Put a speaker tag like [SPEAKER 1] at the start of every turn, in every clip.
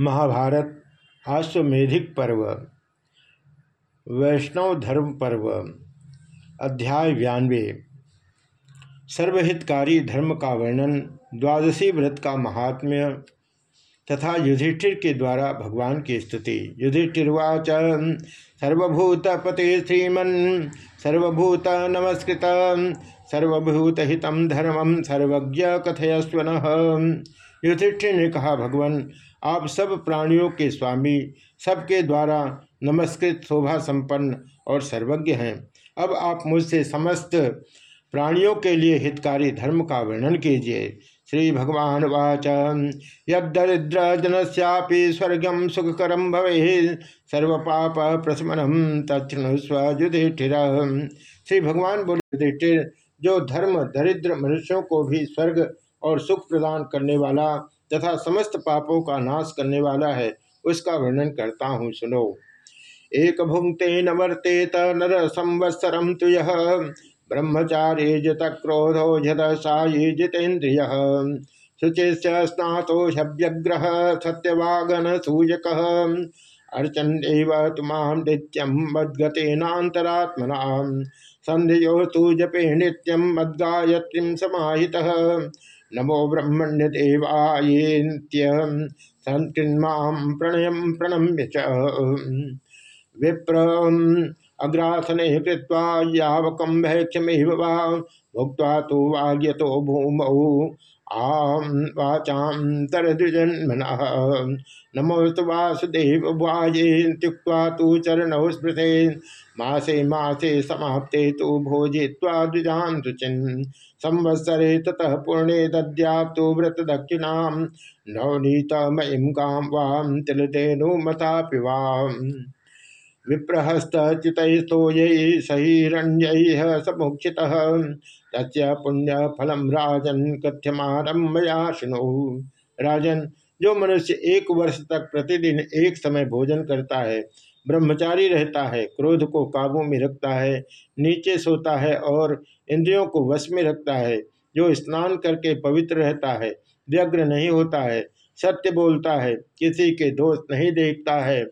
[SPEAKER 1] महाभारत आश्वेधिक पर्व, वैष्णव धर्म पर्व, अध्याय व्यान्वे सर्वहितकारी धर्म का वर्णन द्वादशी व्रत का महात्म्य तथा युधिष्ठिर के द्वारा भगवान की स्तुति। युधिष्ठिर्वाच सर्वभूत पते श्रीमन सर्वभूत नमस्कृत सर्वभूत हितम धर्मम सर्वज्ञ कथयस्वन युधिष्ठिर ने कहा, भगवान, आप सब प्राणियों के स्वामी, सबके द्वारा नमस्कृत शोभा संपन्न और सर्वज्ञ हैं। अब आप मुझसे समस्त प्राणियों के लिए हितकारी धर्म का वर्णन कीजिए। श्री भगवान वाच। यदरिद्र जनस्यापि स्वर्गम सुखकरम भवे, सर्व पाप प्रशमनम तृणुस्व युधिष्ठिर। श्री भगवान बोले, युधिष्ठिर, जो धर्म दरिद्र मनुष्यों को भी स्वर्ग और सुख प्रदान करने वाला तथा समस्त पापों का नाश करने वाला है, उसका वर्णन करता हूँ, सुनो। एक भुंगते न वर्तेत नर संवत्सरम तु यह ब्रह्मचारी जित क्रोधो झद सायी जितेन्द्रिय, शुचिश्च स्नातो सत्यवागन सूजक, अर्चन एव तुमाम नित्यम मद्गतेनातरात्मना संध्यो तु जपे नित्यम मद्गायत्रीम समाहितः। नमो ब्रह्मण्य देवायेन्त्य प्रणय प्रणम्य च। विप्र अग्रासने कृत्वा यावकम भैक्षमेव वा, भुक्त्वा तो वाग्यतो भूमौ। आम वाचां तरद्विजन्मन। नमोस्त वासुदेव भुक्वा तो चरणौ स्मृते मासे मासे समाप्ते तो भोजित्वा शुचिन्। संवत्सरे ततः पूर्णे दद्याप्तो व्रत दक्षिणा नवनीत मयिम गाम वाम। तिलतेनुमता पिवाम विप्रहस्तचितो सहिरण्य समुक्षित। तस्य पुण्य फलम राजन कथ्यमारम मया शुणु। राजन, जो मनुष्य एक वर्ष तक प्रतिदिन एक समय भोजन करता है, ब्रह्मचारी रहता है, क्रोध को काबू में रखता है, नीचे सोता है और इंद्रियों को वश में रखता है, जो स्नान करके पवित्र रहता है, व्यग्र नहीं होता है, सत्य बोलता है, किसी के दोष नहीं देखता है,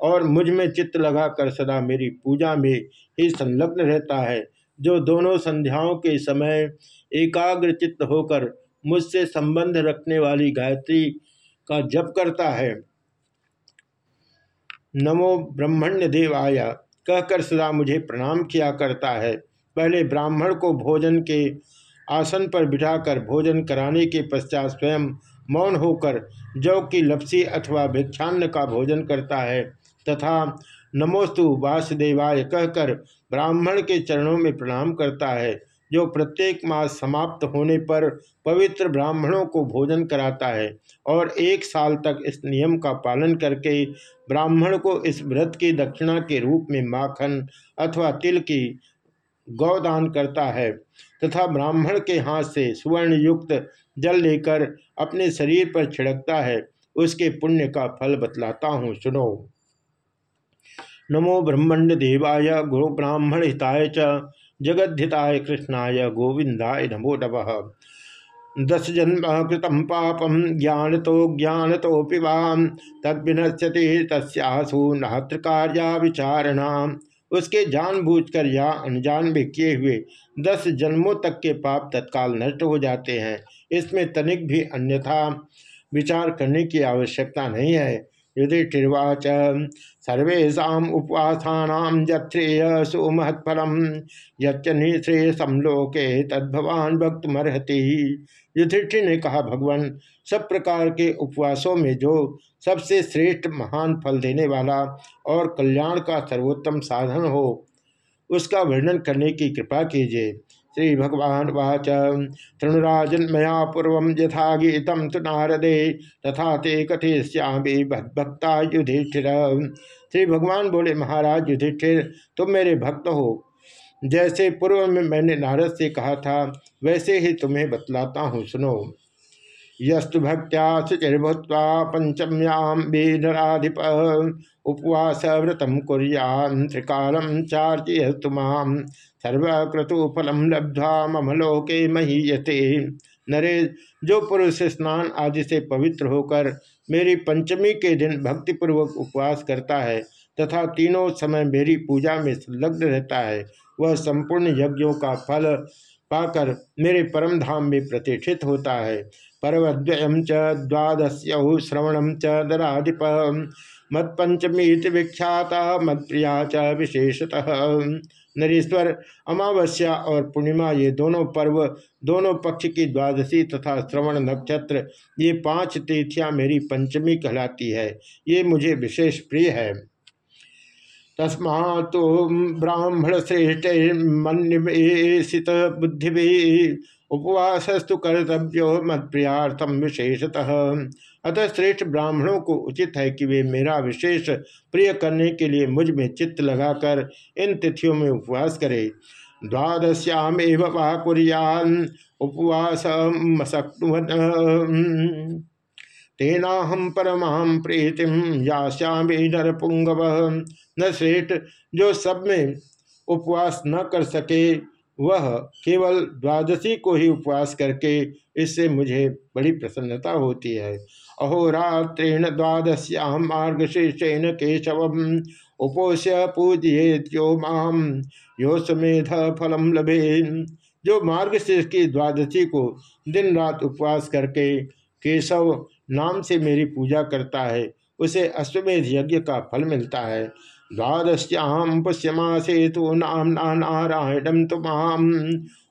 [SPEAKER 1] और मुझमें चित्त लगाकर सदा मेरी पूजा में ही संलग्न रहता है। जो दोनों संध्याओं के समय एकाग्र चित्त होकर मुझसे संबंध रखने वाली गायत्री का जप करता है। नमो ब्रह्मण्य देवाय कहकर सदा मुझे प्रणाम किया करता है। पहले ब्राह्मण को भोजन के आसन पर बिठाकर भोजन कराने के पश्चात स्वयं मौन होकर जौ की लपसी अथवा भिक्षान्न का भोजन करता है। तथा नमोस्तु वासुदेवाय कहकर ब्राह्मण के चरणों में प्रणाम करता है, जो प्रत्येक मास समाप्त होने पर पवित्र ब्राह्मणों को भोजन कराता है और एक साल तक इस नियम का पालन करके ब्राह्मण को इस व्रत की दक्षिणा के रूप में माखन अथवा तिल की गौदान करता है तथा ब्राह्मण के हाथ से सुवर्ण युक्त जल लेकर अपने शरीर पर छिड़कता है, उसके पुण्य का फल बतलाता हूँ। सुनो। नमो ब्रह्मण्ड देवाय गुरु ब्राह्मण हिताय च जगद्धिताय कृष्णाय गोविंदाय नमो नम। दस जन्म कृत पापम ज्ञान तो ज्ञान तो पिवाम तद्विनश्यति तस्यासु नात्र कार्या विचारणा। उसके जानबूझकर या अनजान में किए हुए दस जन्मों तक के पाप तत्काल नष्ट हो जाते हैं। इसमें तनिक भी अन्यथा विचार करने की आवश्यकता नहीं है। युधिष्ठिर्वाच सर्वेशा उपवासा जत्रेय सुमहत्फलम। यश्रेयसम लोके तद्भवान भक्तमर्हति युधिष्ठिर ने कहा भगवान सब प्रकार के उपवासों में जो सबसे श्रेष्ठ महान फल देने वाला और कल्याण का सर्वोत्तम साधन हो, उसका वर्णन करने की कृपा कीजिए। श्री भगवान वाच तृणुराजन मया पूर्व यथा गीतम तु नारदे, तथा ते कथे श्यामी भक्ता युधिष्ठिर। श्री भगवान बोले, महाराज युधिष्ठिर, तुम मेरे भक्त हो। जैसे पूर्व में मैंने नारद से कहा था, वैसे ही तुम्हें बतलाता हूँ, सुनो। यस्तु भक्त्या शुचिर्भूत्वा उपवास व्रतम कुरियान त्रिकालम चार्चयस्तुमाम सर्वक्रतुफलम लब्ध्वा ममलोके महीयते। नरेश जो पुरुष स्नान आदि से पवित्र होकर मेरी पंचमी के दिन भक्तिपूर्वक उपवास करता है, तथा तीनों समय मेरी पूजा में संलग्न रहता है, वह संपूर्ण यज्ञों का फल पाकर मेरे परम धाम में प्रतिष्ठित होता है। पर्वद्वयम च द्वादश्यौ श्रवणम च दराधिप। मत्पंचमीत विख्याता, मत्प्रिया च विशेषतः। नरेश्वर, अमावस्या और पूर्णिमा ये दोनों पर्व, दोनों पक्ष की द्वादशी तथा श्रवण नक्षत्र, ये पाँच तिथियाँ मेरी पंचमी कहलाती है। ये मुझे विशेष प्रिय है। तस्मा तो ब्राह्मण श्रेष्ठ मन्निवेशित बुद्धि उपवासस्तु कर्तव्यो मत प्रियार्थम विशेषतः। अतः श्रेष्ठ ब्राह्मणों को उचित है कि वे मेरा विशेष प्रिय करने के लिए मुझमें चित्त लगाकर इन तिथियों में उपवास करें। द्वादश्याम एवं वाकुरियान उपवास हम परमाम प्रीतिम याश्यामी नर पुंगव न श्रेष्ठ जो सब में उपवास न कर सके, वह केवल द्वादशी को ही उपवास करके, इससे मुझे बड़ी प्रसन्नता होती है। अहोरात्रेण द्वादश्याम मार्गशीर्षेण केशव उपोष्य पूजये माम। यो समेध फलम लभे जो मार्गशीर्ष की द्वादशी को दिन रात उपवास करके केशव नाम से मेरी पूजा करता है, उसे अश्वमेध यज्ञ का फल मिलता है। द्वादश्याम पुष्यमासे तो नाम नारायणम तो माम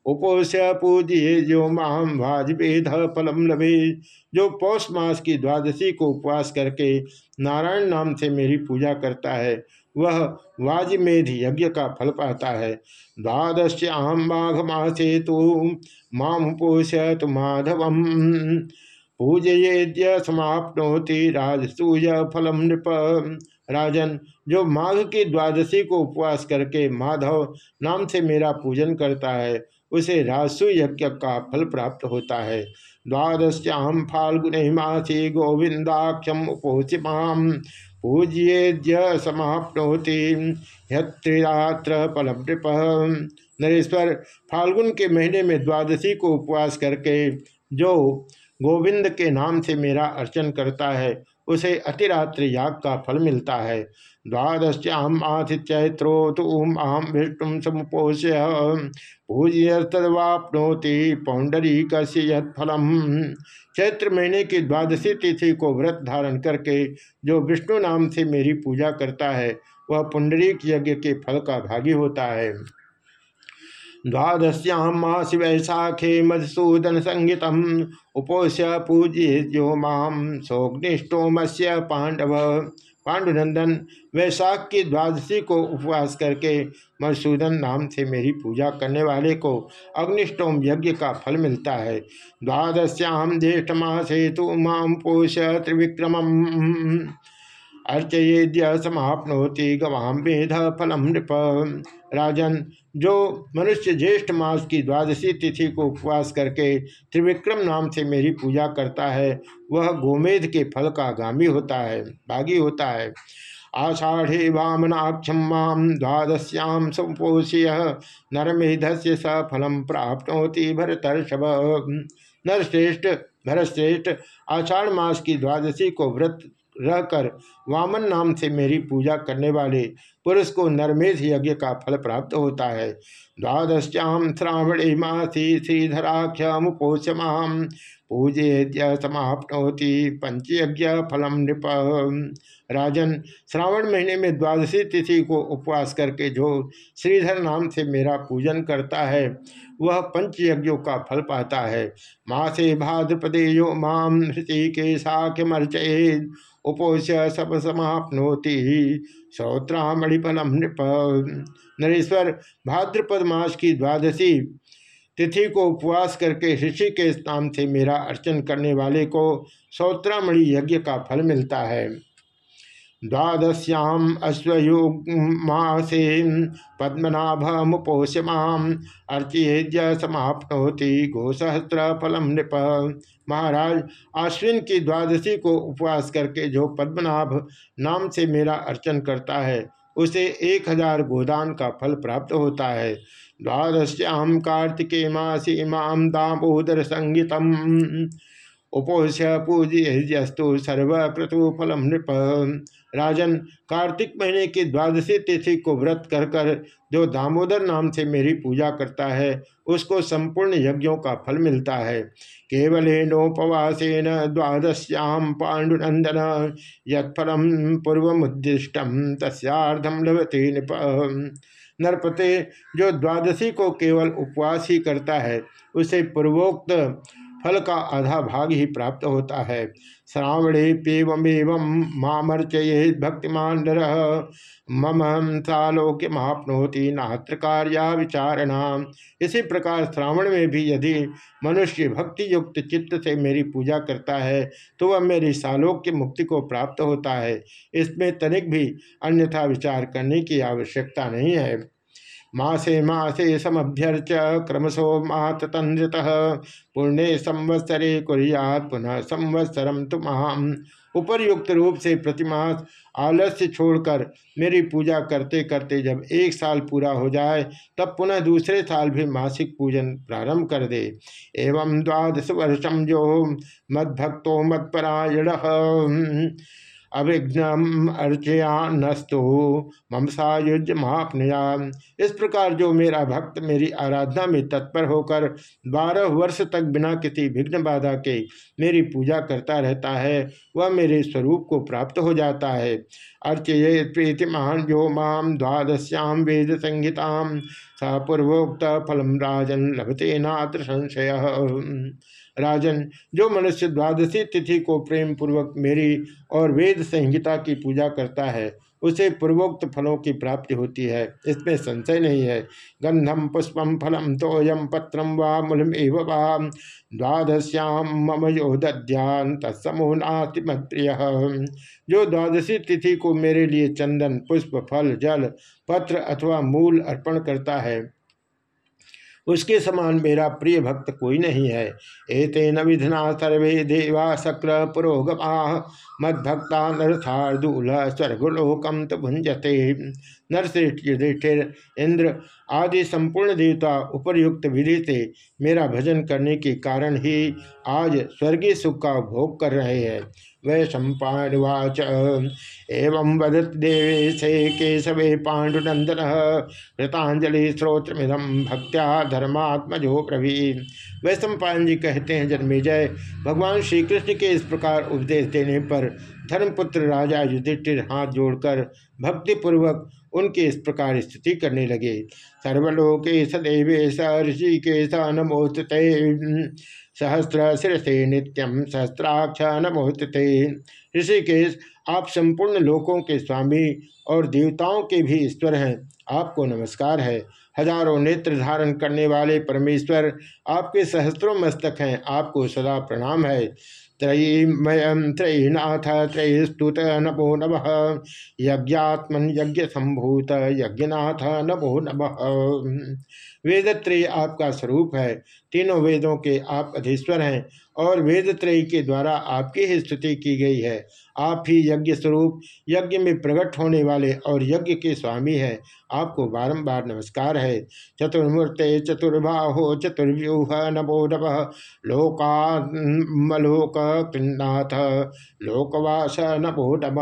[SPEAKER 1] उपोष्य पूजिए जो माम वाजपेद फलम लभे। जो पौष मास की द्वादशी को उपवास करके नारायण नाम से मेरी पूजा करता है, वह वाजमेध यज्ञ का फल पाता है। द्वादश्याम माघ मासे तो माम उपोष्य तो माधवम। पूजयेद्य समाप्नोति राजसूय फलम नृप। राजन, जो माघ की द्वादशी को उपवास करके माधव नाम से मेरा पूजन करता है, उसे राजसु यज्ञ का फल प्राप्त होता है। द्वादश्याम फाल्गुन मासी गोविंदाक्षम उपोषिमाम पूज्येद्य समाप्नोति यत्रिरात्र फलम नृप। नरेश्वर, फाल्गुन के महीने में द्वादशी को उपवास करके जो गोविंद के नाम से मेरा अर्चन करता है, उसे अतिरात्रि याग का फल मिलता है। द्वादश्याम आथित्यैत्रो तुम आम विष्णु समुपोष्य पूज्य तदवापनोति पौंडरी कस्य फलम चैत्र महीने की द्वादशी तिथि को व्रत धारण करके, जो विष्णु नाम से मेरी पूजा करता है, वह पुंडरीक यज्ञ के फल का भागी होता है। द्वादश्याम मास वैशाखे मधुसूदन संगीत उपोष्य पूज्य जो माम सोग्निष्टोमस्य पांडव पांडुनंदन वैशाख की द्वादशी को उपवास करके मधुसूदन नाम से मेरी पूजा करने वाले को अग्निष्टोम यज्ञ का फल मिलता है। द्वादश्याम ज्येष्ठ मासे तो माम पोष त्रिविक्रम अर्चयेद्य समाप्नोति गवाम वेद फलम नृप। राजन, जो मनुष्य ज्येष्ठ मास की द्वादशी तिथि को उपवास करके त्रिविक्रम नाम से मेरी पूजा करता है, वह गोमेध के फल का गामी होता है भागी होता है। आषाढ़े वामनाक्षम माम द्वादश्याम संपोष्य, नरमेधस्य स फलम प्राप्त होती भरतर्षभ। नरश्रेष्ठ, भरतश्रेष्ठ, आषाढ़ मास की द्वादशी को व्रत रहकर वामन नाम से मेरी पूजा करने वाले पुरुष को नरमेध यज्ञ का फल प्राप्त होता है। द्वादश्याम श्रावणी मासी श्रीधराख्यम पोषमाम पूजेद्य समाप्नोति पंचयज्ञ फलम नृप। राजन, श्रावण महीने में द्वादशी तिथि को उपवास करके जो श्रीधर नाम से मेरा पूजन करता है, वह पंचयज्ञों का फल पाता है। मासे भाद्रपदे यो माम हृति के साख्यमर्चये उपोष्य सब समाप्नोति। सौत्रामणिपलम नृप, नरेश्वर भाद्रपद मास की द्वादशी तिथि को उपवास करके ऋषि के स्थान से मेरा अर्चन करने वाले को सौत्रामणि यज्ञ का फल मिलता है। द्वादश्याम अश्वयुग मासे पद्मनाभमुपोषमाम अर्चिहेज्य समाप्नोति गोसहस्र फलम नृप। महाराज आश्विन की द्वादशी को उपवास करके जो पद्मनाभ नाम से मेरा अर्चन करता है, उसे एक हज़ार गोदान का फल प्राप्त होता है। द्वादश्याम कार्तिके मासी माम दामोदर संगीतम उपोष्य पूजयस्तु सर्व क्रतुफलम नृप। राजन, कार्तिक महीने की द्वादशी तिथि को व्रत कर कर जो दामोदर नाम से मेरी पूजा करता है, उसको संपूर्ण यज्ञों का फल मिलता है। केवल नोपवासेन द्वादश्याम पांडुनंदन यत्फलम पूर्वमुदिष्टम तस्यार्धम लभते नृप, नरपते। जो द्वादशी को केवल उपवास ही करता है, उसे पूर्वोक्त फल का आधा भाग ही प्राप्त होता है। श्रावणे पेवमेव मामर्चये भक्तिमान मम सालोक्य मापनोति नात्र कार्या विचारणा। इसी प्रकार श्रावण में भी यदि मनुष्य भक्ति युक्त चित्त से मेरी पूजा करता है तो वह मेरी सालोक्य मुक्ति को प्राप्त होता है। इसमें तनिक भी अन्यथा विचार करने की आवश्यकता नहीं है। मासे मासे समभ्यर्च क्रमशो माततंद्रित पुण्य संवत्सरे कुरियात, पुनः संवत्सरम तुम उपरयुक्त रूप से प्रतिमास आलस्य छोड़कर मेरी पूजा करते करते जब एक साल पूरा हो जाए, तब पुनः दूसरे साल भी मासिक पूजन प्रारंभ कर दे। एवं द्वादश वर्षम जो मद्भक्तो मत्परायण। अभिघ्न अर्चयानस्तु मम सायुज महापनया इस प्रकार जो मेरा भक्त मेरी आराधना में तत्पर होकर बारह वर्ष तक बिना किसी विघ्न बाधा के मेरी पूजा करता रहता है, वह मेरे स्वरूप को प्राप्त हो जाता है। अर्चये प्रीतिमान जो माम द्वादश्याम वेद संहिता, स पूर्वोक्त फलम राजन लभते नात्र संशय। राजन, जो मनुष्य द्वादशी तिथि को प्रेम पूर्वक मेरी और वेद संहिता की पूजा करता है, उसे पूर्वोक्त फलों की प्राप्ति होती है। इसमें संशय नहीं है। गंधम पुष्पम फलम तोयम पत्रम वा मूलम एव वा। द्वादश्याम मम यो दध्यान तत्समो नास्ति जो द्वादशी तिथि को मेरे लिए चंदन, पुष्प, फल, जल, पत्र अथवा मूल अर्पण करता है उसके समान मेरा प्रिय भक्त कोई नहीं है। एतेन विधना सर्वे देवा शक्र पुरोगमा। मद्भक्ता नरथार्दूल स्वर्गलोकम तो भुंजते नरश्रेष्ठ युधिष्ठिर इंद्र आदि संपूर्ण देवता उपरयुक्त विधि से मेरा भजन करने के कारण ही आज स्वर्गीय सुख का भोग कर रहे हैं। वै सम्पावाच एवं वदत देवेशे केशवे पाण्डुनंदन कृतांजलि स्रोत्रमिदम भक्त्या धर्मात्मजो प्रवीण वै सम्पायन जी कहते हैं जन्मेजय भगवान श्री कृष्ण के इस प्रकार उपदेश देने पर धर्मपुत्र राजा युधिष्ठिर हाथ जोड़कर भक्तिपूर्वक उनके इस प्रकार स्थिति करने लगे। सर्वलोके सदेवेश ऋषिकेश नमोस्त सहस्र शिरसे नित्यम सहस्त्राक्ष थे ऋषिकेश, आप संपूर्ण लोकों के स्वामी और देवताओं के भी ईश्वर हैं। आपको नमस्कार है। हज़ारों नेत्र धारण करने वाले परमेश्वर आपके सहस्त्रों मस्तक हैं, आपको सदा प्रणाम है। त्रयीमयम त्रयीनाथ त्रयस्तुत नमो नम। यज्ञात्मन यज्ञ संभूत यज्ञनाथ नमो नम। वेदत्रय आपका स्वरूप है, तीनों वेदों के आप अधीश्वर हैं और वेदत्रयी के द्वारा आपकी ही स्तुति की गई है। आप ही यज्ञ स्वरूप, यज्ञ में प्रकट होने वाले और यज्ञ के स्वामी हैं। आपको बारंबार नमस्कार है। चतुर्मूर्ते चतुर्बाहो चतुर्व्यूह नमो नम। लोकामलोक कृन्नाथ लोकवास नमो नम।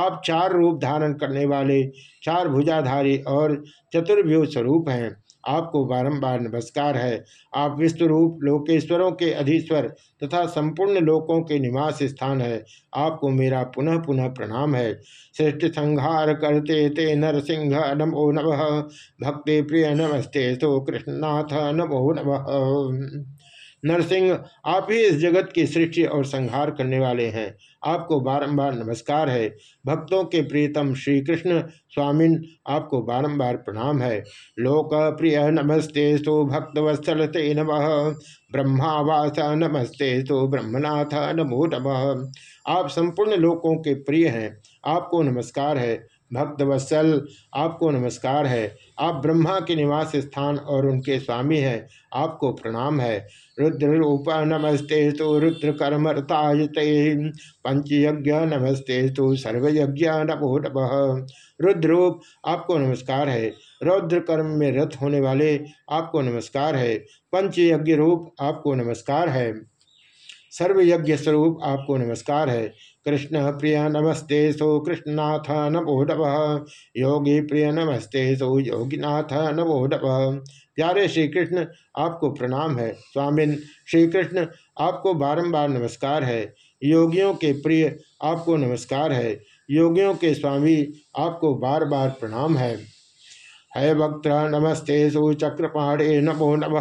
[SPEAKER 1] आप चार रूप धारण करने वाले, चार भुजाधारी और चतुर्व्यूह स्वरूप हैं। आपको बारंबार नमस्कार है। आप विश्वरूप लोकेश्वरों के अधीश्वर तथा संपूर्ण लोकों के निवास स्थान है। आपको मेरा पुनः पुनः प्रणाम है। श्रेष्ठ संहार करते ते नरसिंह नमो नम। भक्ति प्रिय नमस्ते तो कृष्णनाथ नमो नम। नरसिंह, आप ही इस जगत की सृष्टि और संहार करने वाले हैं। आपको बारंबार नमस्कार है। भक्तों के प्रियतम श्री कृष्ण स्वामिन, आपको बारंबार प्रणाम है। लोक प्रिय नमस्ते सो भक्तवत्सल ते नम। ब्रह्मावास नमस्ते सो ब्रह्मनाथ नमो नम। आप संपूर्ण लोकों के प्रिय हैं। आपको नमस्कार है। भक्तवत्सल, आपको नमस्कार है। आप ब्रह्मा के निवास स्थान और उनके स्वामी हैं। आपको प्रणाम है। रुद्र रूप नमस्ते तो रुद्र कर्मरतायते पंचयज्ञ नमस्ते तो सर्वयज्ञ नमो नम। रुद्रूप आपको नमस्कार है। रौद्र कर्म में रत होने वाले, आपको नमस्कार है। पंचयज्ञ रूप, आपको नमस्कार है। सर्वयज्ञ स्वरूप, आपको नमस्कार है। कृष्ण प्रिय नमस्ते, सो कृष्णनाथ नमोडव योगी प्रिय नमस्ते, सो योगीनाथ नमोडव प्यारे श्री कृष्ण आपको प्रणाम है। स्वामिन श्री कृष्ण आपको बारंबार नमस्कार है। योगियों के प्रिय, आपको नमस्कार है। योगियों के स्वामी, आपको बार बार प्रणाम है। हय वक्त नमस्ते सो चक्रपाणे नमो नम।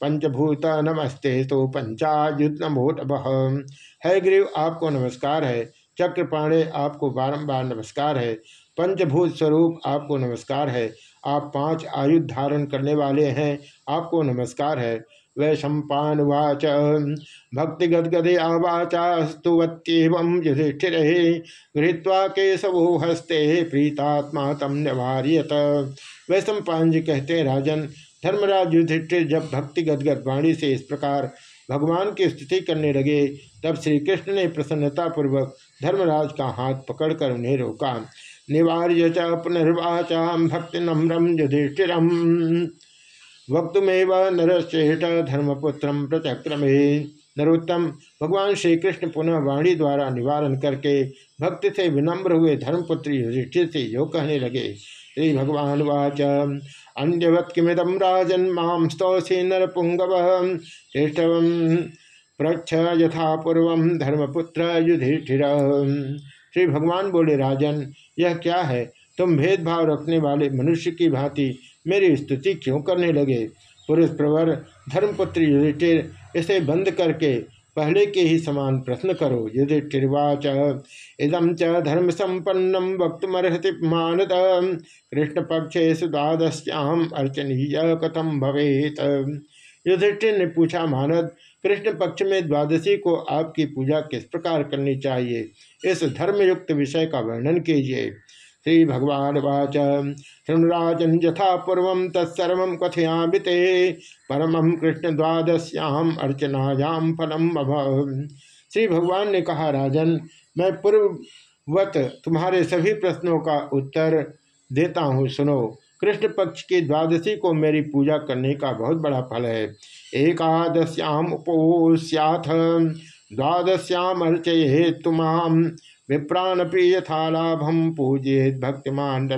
[SPEAKER 1] पंचभूत नमस्ते सो पंचायुत नमो नम। है ग्रीव आपको नमस्कार है। चक्रपाणे आपको बारंबार नमस्कार है। पंचभूत स्वरूप आपको नमस्कार है। आप पाँच आयुध धारण करने वाले हैं। आपको नमस्कार है। वै सम्पावाच भक्तिगदगदया वाचास्तुवत्यव युधिष्ठिर। गृहीत्वा केशवो हस्ते प्रीतात्मा तम निवार्यत। वै सम्पान जी कहते, राजन, धर्मराज युधिष्ठिर जब भक्ति गदगद वाणी से इस प्रकार भगवान की स्तुति करने लगे, तब श्री कृष्ण ने प्रसन्नतापूर्वक धर्मराज का हाथ पकड़कर उन्हें रोका। निवार्य च पुनर्वाचा भक्ति नम्रम युधिष्ठिर वक्तमेव नरश्रेष्ठ धर्मपुत्र प्रचक्रमे। नरोत्तम, भगवान श्री कृष्ण पुनः वाणी द्वारा निवारण करके भक्ति से विनम्र हुए धर्मपुत्र युधिष्ठिर से यो कहने लगे श्री भगवान वाच, अन्यवत किमिदम राजन माम स्तौसी नरपुंगव श्रेष्ठव प्रक्ष यथा पूर्व धर्मपुत्र युधिष्ठिर। श्री भगवान बोले, राजन, यह क्या है? तुम भेदभाव रखने वाले मनुष्य की भांति मेरी स्तुति क्यों करने लगे? पुरुष प्रवर, धर्मपुत्र युधिष्ठिर, इसे बंद करके पहले के ही समान प्रश्न करो। युधिष्ठिर्वाच इदम च धर्म संपन्नम वक्तमर्हति मानद। कृष्ण पक्षे सुद्वादश्याम अर्चनीय कथम भवेत। युधिष्ठिर ने पूछा, मानद कृष्ण पक्ष में द्वादशी को आपकी पूजा किस प्रकार करनी चाहिए? इस धर्मयुक्त विषय का वर्णन कीजिए। श्री भगवान वाच शृणुराजन यथा पूर्व तत्सर्व कथयामि ते। परम कृष्ण द्वादश्याम अर्चनायाम फलम श्री भगवान ने कहा, राजन, मैं पूर्ववत तुम्हारे सभी प्रश्नों का उत्तर देता हूँ, सुनो। कृष्ण पक्ष की द्वादशी को मेरी पूजा करने का बहुत बड़ा फल है। एकादश्याम उपोस्याथ। द्वादश्याम अर्चये तुमाम विप्राणपि यथालाभम पूजित भक्तिमान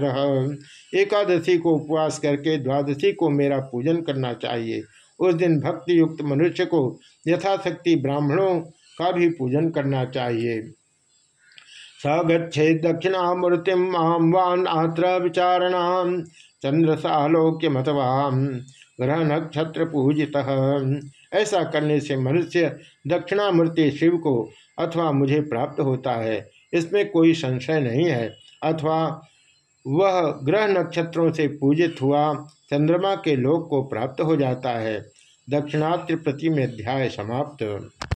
[SPEAKER 1] एकादशी को उपवास करके द्वादशी को मेरा पूजन करना चाहिए। उस दिन भक्ति युक्त मनुष्य को यथाशक्ति ब्राह्मणों का भी पूजन करना चाहिए। स गच्छे दक्षिणा दक्षिणामूर्तिम आम वान आत्र विचारणाम चंद्र मतवाम ग्रह नक्षत्र पूजित। ऐसा करने से मनुष्य दक्षिणामूर्ति शिव को अथवा मुझे प्राप्त होता है। इसमें कोई संशय नहीं है। अथवा वह ग्रह नक्षत्रों से पूजित हुआ चंद्रमा के लोक को प्राप्त हो जाता है। दक्षिणात्र प्रति में अध्याय समाप्त।